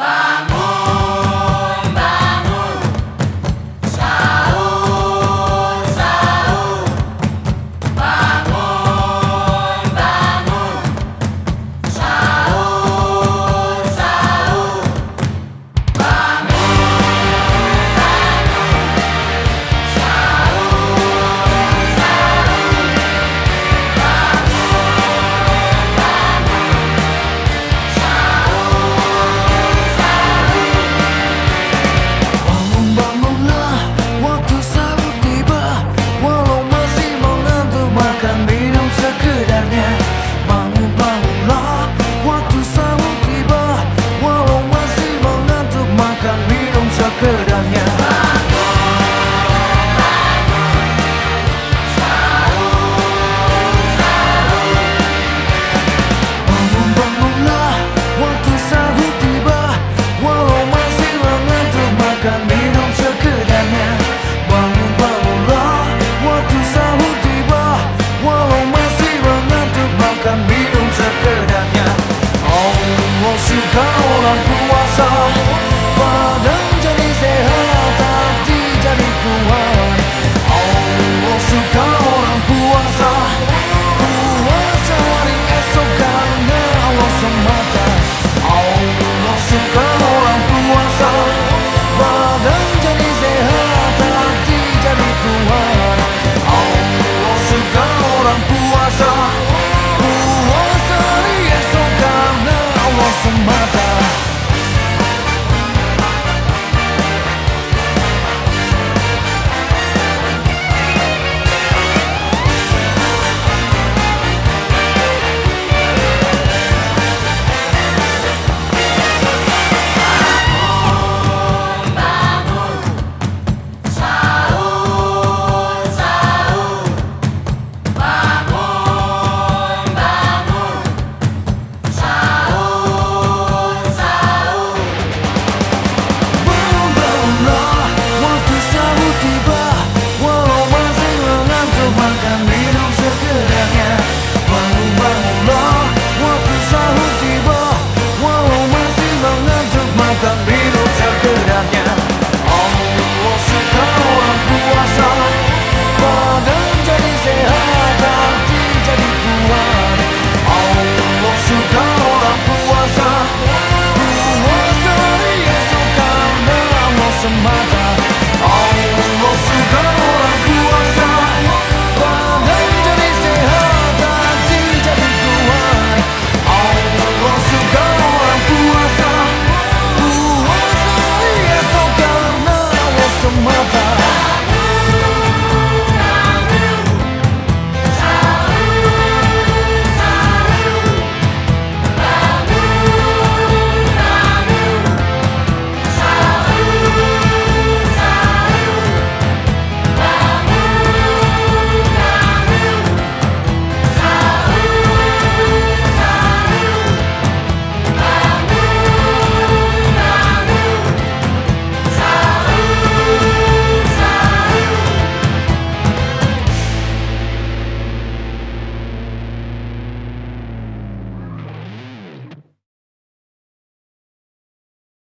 빠. 可